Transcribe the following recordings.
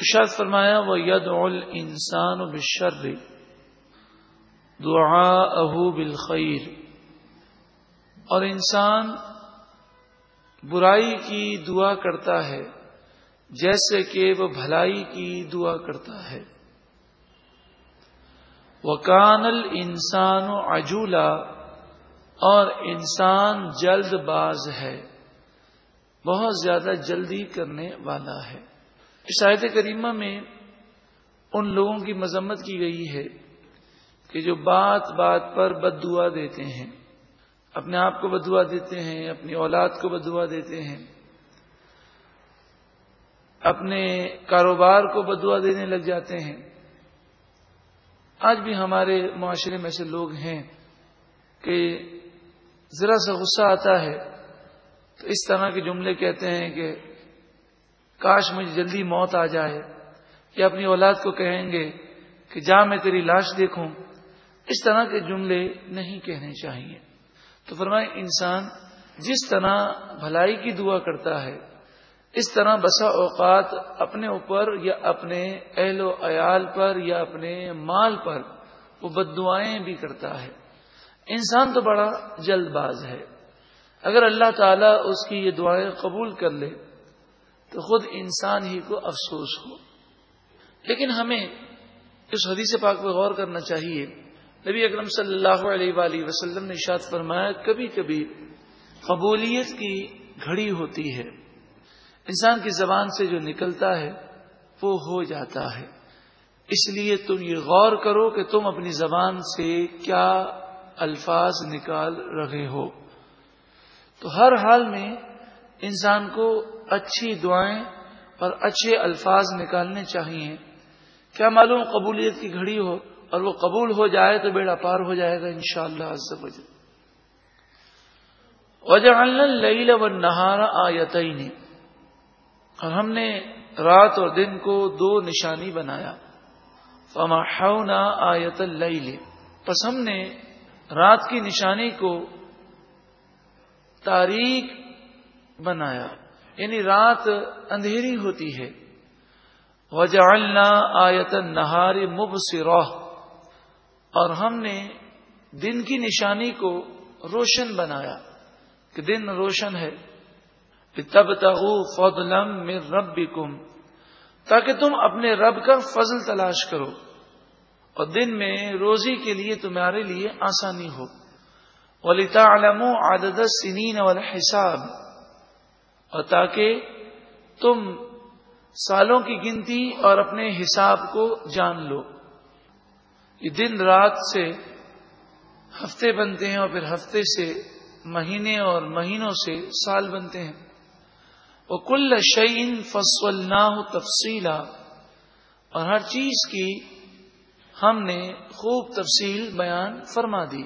اشاد فرمایا وہ ید اول انسان بشر دعا اہو بالخیر اور انسان برائی کی دعا کرتا ہے، جیسے کہ وہ بھلائی کی دعا کرتا ہے۔ وہ کانل انسان و عجولا اور انسان جلد باز ہے، بہت زیادہ جلدی کرنے والا ہے۔ شاید کریمہ میں ان لوگوں کی مذمت کی گئی ہے کہ جو بات بات پر بد دعا دیتے ہیں، اپنے آپ کو بدعا دیتے ہیں، اپنی اولاد کو بدعا دیتے ہیں، اپنے کاروبار کو بدعا دینے لگ جاتے ہیں۔ آج بھی ہمارے معاشرے میں ایسے لوگ ہیں کہ ذرا سا غصہ آتا ہے تو اس طرح کے جملے کہتے ہیں کہ کاش مجھے جلدی موت آ جائے۔ یا اپنی اولاد کو کہیں گے کہ جا میں تیری لاش دیکھوں۔ اس طرح کے جملے نہیں کہنے چاہیے۔ تو فرمائے، انسان جس طرح بھلائی کی دعا کرتا ہے، اس طرح بسا اوقات اپنے اوپر یا اپنے اہل و عیال پر یا اپنے مال پر وہ بد دعائیں بھی کرتا ہے۔ انسان تو بڑا جلد باز ہے۔ اگر اللہ تعالیٰ اس کی یہ دعائیں قبول کر لے تو خود انسان ہی کو افسوس ہو۔ لیکن ہمیں اس حدیث پاک پہ غور کرنا چاہیے۔ نبی اکرم صلی اللہ علیہ وآلہ وسلم نے اشاد فرمایا، کبھی کبھی قبولیت کی گھڑی ہوتی ہے۔ انسان کی زبان سے جو نکلتا ہے، وہ ہو جاتا ہے۔ اس لیے تم یہ غور کرو کہ تم اپنی زبان سے کیا الفاظ نکال رہے ہو۔ تو ہر حال میں انسان کو اچھی دعائیں اور اچھے الفاظ نکالنے چاہیے۔ کیا معلوم قبولیت کی گھڑی ہو اور وہ قبول ہو جائے تو بیڑا پار ہو جائے گا ان شاء اللہ وجہ و نہارا آیتئی نے اور ہم نے رات اور دن کو دو نشانی بنایا۔ فما آیت اللیل پس ہم نے رات کی نشانی کو تاریخ بنایا۔ یعنی رات اندھیری ہوتی ہے۔ وجعلنا آیت نہاری مب اور ہم نے دن کی نشانی کو روشن بنایا کہ دن روشن ہے۔ تب تغو فضلم میں رب تاکہ تم اپنے رب کا فضل تلاش کرو۔ اور دن میں روزی کے لیے تمہارے لیے آسانی ہو۔ ولیتا علم عدد سنین والا حساب اور تاکہ تم سالوں کی گنتی اور اپنے حساب کو جان لو۔ یہ دن رات سے ہفتے بنتے ہیں اور پھر ہفتے سے مہینے اور مہینوں سے سال بنتے ہیں۔ وہ کل شعین فصول نہ تفصیلا۔ اور ہر چیز کی ہم نے خوب تفصیل بیان فرما دی۔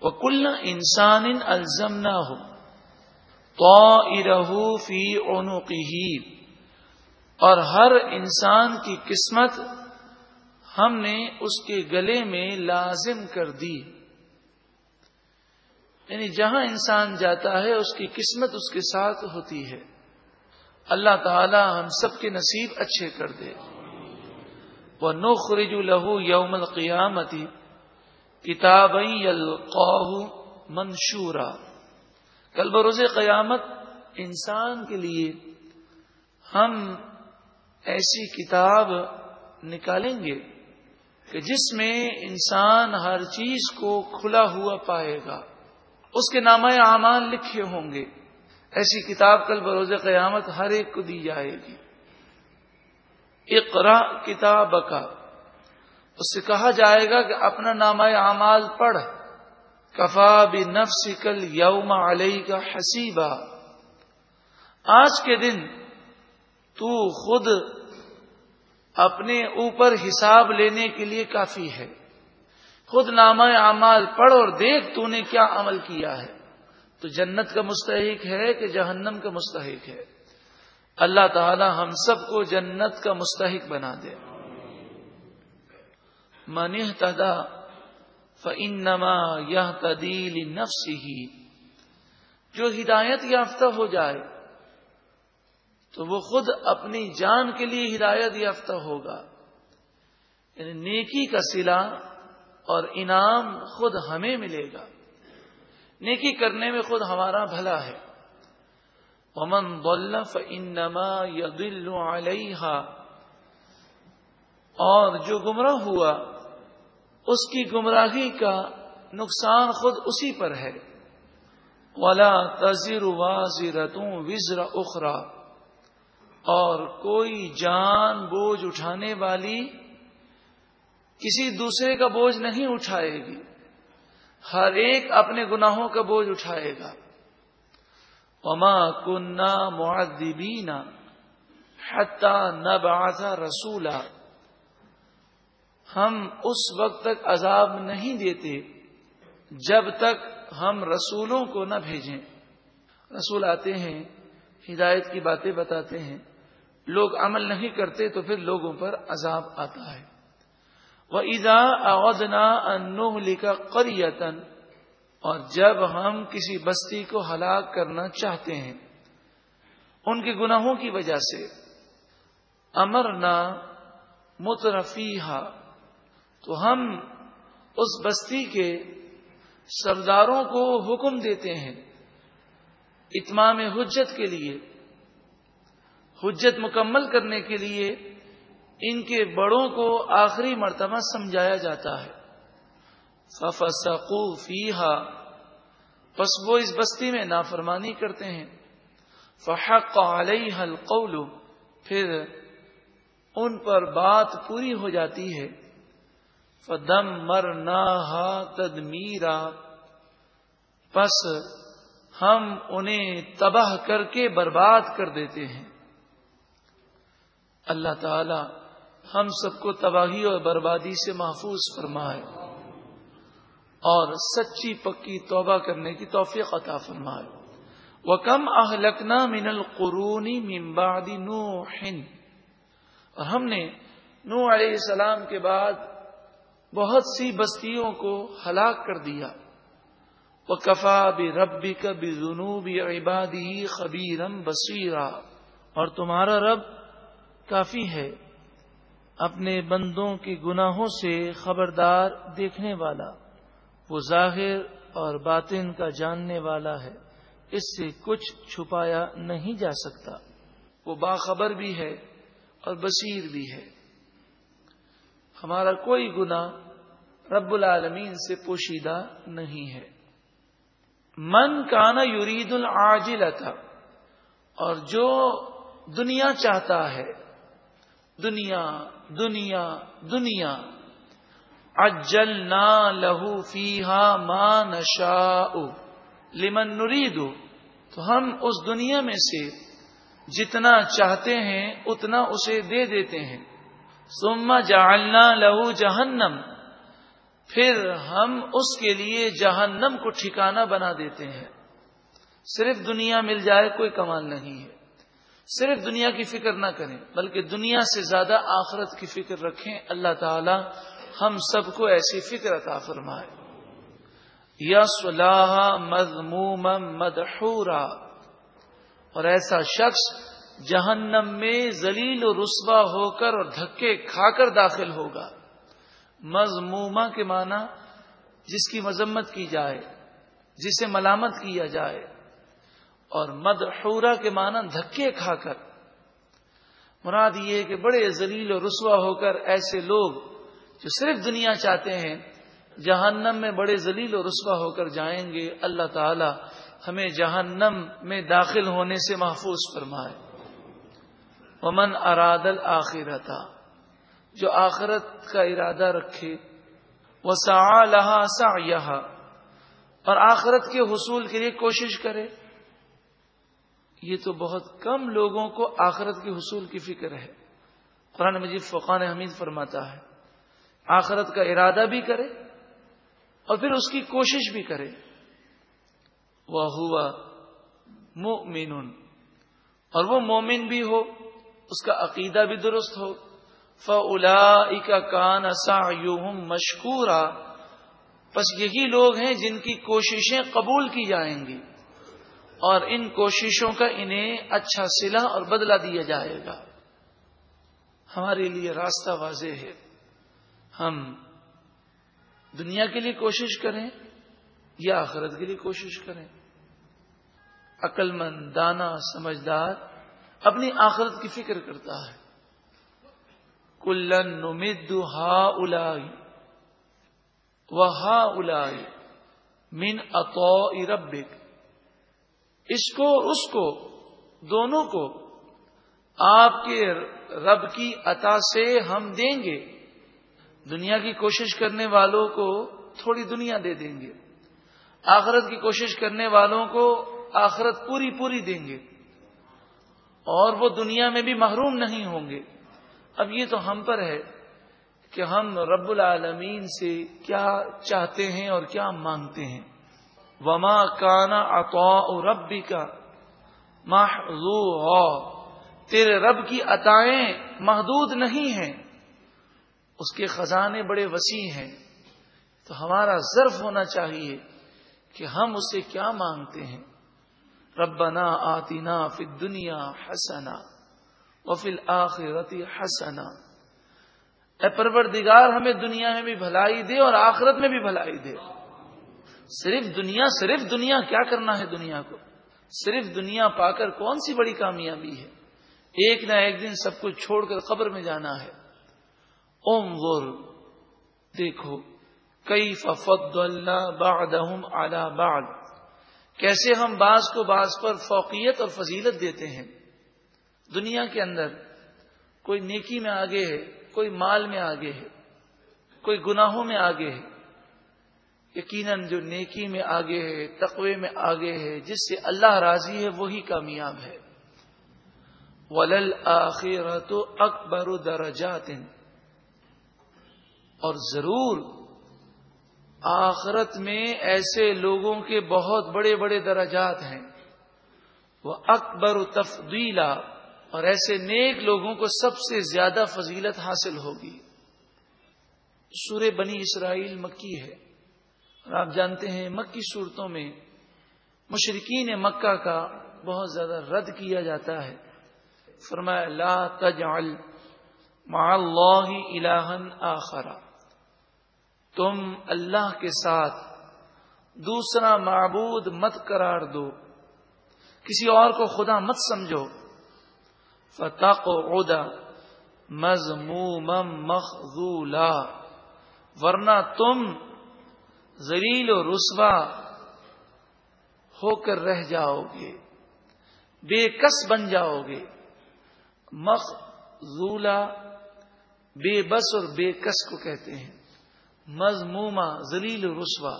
وہ کل انسان الزم نہ ہو تو فی اونو اور ہر انسان کی قسمت ہم نے اس کے گلے میں لازم کر دی۔ یعنی جہاں انسان جاتا ہے، اس کی قسمت اس کے ساتھ ہوتی ہے۔ اللہ تعالی ہم سب کے نصیب اچھے کر دے۔ وہ نخرج لہو یوم القیامتی کتاب منشورا۔ کل بروز قیامت انسان کے لیے ہم ایسی کتاب نکالیں گے کہ جس میں انسان ہر چیز کو کھلا ہوا پائے گا۔ اس کے نامہ اعمال لکھے ہوں گے۔ ایسی کتاب کل بروز قیامت ہر ایک کو دی جائے گی۔ اقرا کتاب کا اس سے کہا جائے گا کہ اپنا نام اعمال پڑھ۔ کفا بھی نفس کل یوم علیہ کا حسیبہ آج کے دن تو خود اپنے اوپر حساب لینے کے لیے کافی ہے۔ خود نامہ اعمال پڑھ اور دیکھ تو نے کیا عمل کیا ہے۔ تو جنت کا مستحق ہے کہ جہنم کا مستحق ہے۔ اللہ تعالی ہم سب کو جنت کا مستحق بنا دے۔ من تدا فنما یہ تدیل نفس ہی جو ہدایت یافتہ ہو جائے، تو وہ خود اپنی جان کے لیے ہدایت یافتہ ہوگا۔ یعنی نیکی کا سلا اور انعام خود ہمیں ملے گا۔ نیکی کرنے میں خود ہمارا بھلا ہے۔ امن بلف انما یدل علیہ اور جو گمراہ ہوا اس کی گمراہی کا نقصان خود اسی پر ہے۔ ولا تذر واضرتوں وزر اخرا اور کوئی جان بوجھ اٹھانے والی کسی دوسرے کا بوجھ نہیں اٹھائے گی۔ ہر ایک اپنے گناہوں کا بوجھ اٹھائے گا۔ وما کنہ معدبینا حتہ نہ رسولا۔ ہم اس وقت تک عذاب نہیں دیتے جب تک ہم رسولوں کو نہ بھیجیں۔ رسول آتے ہیں، ہدایت کی باتیں بتاتے ہیں۔ لوگ عمل نہیں کرتے تو پھر لوگوں پر عذاب آتا ہے۔ وہ ادا اودنا انوہ لکھا قریتن اور جب ہم کسی بستی کو ہلاک کرنا چاہتے ہیں، ان کے گناہوں کی وجہ سے، امرنا مترفی تو ہم اس بستی کے سرداروں کو حکم دیتے ہیں اتمام حجت کے لیے، حجت مکمل کرنے کے لیے ان کے بڑوں کو آخری مرتبہ سمجھایا جاتا ہے۔ ففسقو فیحا پس وہ اس بستی میں نافرمانی کرتے ہیں۔ فحق علیہ القول۔ پھر ان پر بات پوری ہو جاتی ہے۔ فدم مر نہ تدمیرا۔ پس ہم انہیں تباہ کر کے برباد کر دیتے ہیں۔ اللہ تعالی ہم سب کو تباہی اور بربادی سے محفوظ فرمائے۔ اور سچی پکی توبہ کرنے کی توفیق عطا فرمائے۔ وہ کم اہلکنا من القرونی ممبادی نو اور ہم نے نو علیہ السلام کے بعد بہت سی بستیوں کو ہلاک کر دیا۔ وہ کفا بھی ربی کا بھی جنوبی عبادی خبیرم اور تمہارا رب کافی ہے۔ اپنے بندوں کے گناہوں سے خبردار دیکھنے والا۔ وہ ظاہر اور باطن کا جاننے والا ہے۔ اس سے کچھ چھپایا نہیں جا سکتا۔ وہ باخبر بھی ہے اور بصیر بھی ہے۔ ہمارا کوئی گنا رب العالمین سے پوشیدہ نہیں ہے۔ من کانا یورید العاجل اور جو دنیا چاہتا ہے، دنیا دنیا دنیا اجل نہ لہو فیحا ماں نشا لمن نرید، تو ہم اس دنیا میں سے جتنا چاہتے ہیں، اتنا اسے دے دیتے ہیں۔ سما جالنا لہو جہنم۔ پھر ہم اس کے لیے جہنم کو ٹھکانہ بنا دیتے ہیں۔ صرف دنیا مل جائے کوئی کمال نہیں ہے۔ صرف دنیا کی فکر نہ کریں، بلکہ دنیا سے زیادہ آخرت کی فکر رکھیں۔ اللہ تعالی ہم سب کو ایسی فکر عطا فرمائے۔ یا صلاح مضموم مدحورا۔ اور ایسا شخص جہنم میں ذلیل و رسوا ہو کر اور دھکے کھا کر داخل ہوگا۔ مضمومہ کے معنی جس کی مذمت کی جائے، جسے ملامت کیا جائے، اور مدحورا کے معنی دھکے کھا کر۔ مراد یہ کہ بڑے ذلیل و رسوا ہو کر ایسے لوگ جو صرف دنیا چاہتے ہیں، جہنم میں بڑے ذلیل و رسوا ہو کر جائیں گے۔ اللہ تعالی ہمیں جہنم میں داخل ہونے سے محفوظ فرمائے۔ ومن ارادل آخرتا جو آخرت کا ارادہ رکھے وہ سا لہا سا اور آخرت کے حصول کے لیے کوشش کرے۔ یہ تو بہت کم لوگوں کو آخرت کے حصول کی فکر ہے۔ قرآن مجید فقان حمید فرماتا ہے، آخرت کا ارادہ بھی کرے اور پھر اس کی کوشش بھی کرے۔ وہ ہوا مومن اور وہ مومن بھی ہو۔ اس کا عقیدہ بھی درست ہو۔ فلا کا کان سا مشکورا بس یہی لوگ ہیں جن کی کوششیں قبول کی جائیں گی۔ اور ان کوششوں کا انہیں اچھا سلا اور بدلہ دیا جائے گا۔ ہمارے لیے راستہ واضح ہے۔ ہم دنیا کے لیے کوشش کریں یا آخرت کے لیے کوشش کریں۔ عقل مند دانا، سمجھدار اپنی آخرت کی فکر کرتا ہے۔ کلن نمد ہا الائی و ہا الائی من اتو ربک۔ اس کو اس کو، دونوں کو آپ کے رب کی عطا سے ہم دیں گے۔ دنیا کی کوشش کرنے والوں کو تھوڑی دنیا دے دیں گے۔ آخرت کی کوشش کرنے والوں کو آخرت پوری پوری دیں گے۔ اور وہ دنیا میں بھی محروم نہیں ہوں گے۔ اب یہ تو ہم پر ہے کہ ہم رب العالمین سے کیا چاہتے ہیں اور کیا مانگتے ہیں۔ وما کانا اطوا ربی کا تیرے رب کی عطائیں محدود نہیں ہیں۔ اس کے خزانے بڑے وسیع ہیں۔ تو ہمارا ظرف ہونا چاہیے کہ ہم اسے کیا مانگتے ہیں۔ ربنا آتینا فی دنیا حسنا وفل آخرتی حسنا۔ اے پروردگار، ہمیں دنیا میں بھی بھلائی دے اور آخرت میں بھی بھلائی دے۔ صرف دنیا صرف دنیا، کیا کرنا ہے دنیا کو؟ صرف دنیا پا کر کون سی بڑی کامیابی ہے؟ ایک نہ ایک دن سب کچھ چھوڑ کر قبر میں جانا ہے۔ اوم غور دیکھو۔ کئی ففد اللہ بادہم اعلی بعد۔ کیسے ہم بعض کو بعض پر فوقیت اور فضیلت دیتے ہیں۔ دنیا کے اندر کوئی نیکی میں آگے ہے، کوئی مال میں آگے ہے، کوئی گناہوں میں آگے ہے۔ یقیناً جو نیکی میں آگے ہے، تقوی میں آگے ہے، جس سے اللہ راضی ہے، وہی کامیاب ہے۔ ولل آخر تو اکبر درجات۔ اور ضرور آخرت میں ایسے لوگوں کے بہت بڑے بڑے درجات ہیں۔ وہ اکبر تفدیلا اور ایسے نیک لوگوں کو سب سے زیادہ فضیلت حاصل ہوگی۔ سورہ بنی اسرائیل مکی ہے۔ اور آپ جانتے ہیں مکی صورتوں میں مشرقین مکہ کا بہت زیادہ رد کیا جاتا ہے۔ فرمایا، لا تجعل مع اللہ الہن آخرہ تم اللہ کے ساتھ دوسرا معبود مت قرار دو۔ کسی اور کو خدا مت سمجھو۔ فتح عہدہ مضموم مخضولا ورنہ تم زلیل و رسوا ہو کر رہ جاؤ گے بے کس بن جاؤ گے مخضولا بے بس اور بے کس کو کہتے ہیں۔ مضموما زلیل رسوا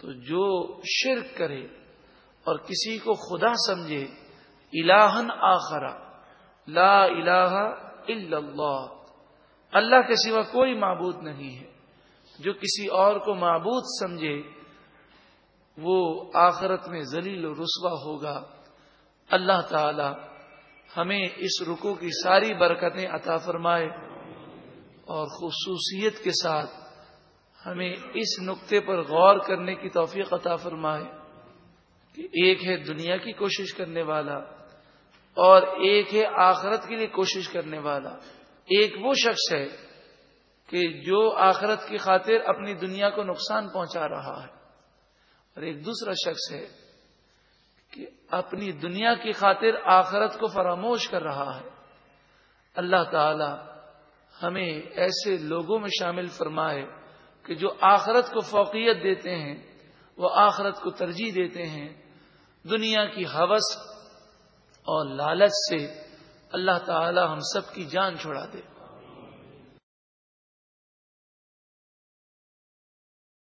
تو جو شرک کرے اور کسی کو خدا سمجھے الہن آخرا لا الہ الا اللہ۔ اللہ کے سوا کوئی معبود نہیں ہے۔ جو کسی اور کو معبود سمجھے، وہ آخرت میں ذلیل و رسوا ہوگا۔ اللہ تعالی ہمیں اس رکو کی ساری برکتیں عطا فرمائے۔ اور خصوصیت کے ساتھ ہمیں اس نقطے پر غور کرنے کی توفیق عطا فرمائے کہ ایک ہے دنیا کی کوشش کرنے والا اور ایک ہے آخرت کے لیے کوشش کرنے والا۔ ایک وہ شخص ہے کہ جو آخرت کی خاطر اپنی دنیا کو نقصان پہنچا رہا ہے۔ اور ایک دوسرا شخص ہے کہ اپنی دنیا کی خاطر آخرت کو فراموش کر رہا ہے۔ اللہ تعالی ہمیں ایسے لوگوں میں شامل فرمائے کہ جو آخرت کو فوقیت دیتے ہیں، وہ آخرت کو ترجیح دیتے ہیں۔ دنیا کی حوث اور لالچ سے اللہ تعالی ہم سب کی جان چھوڑا دے۔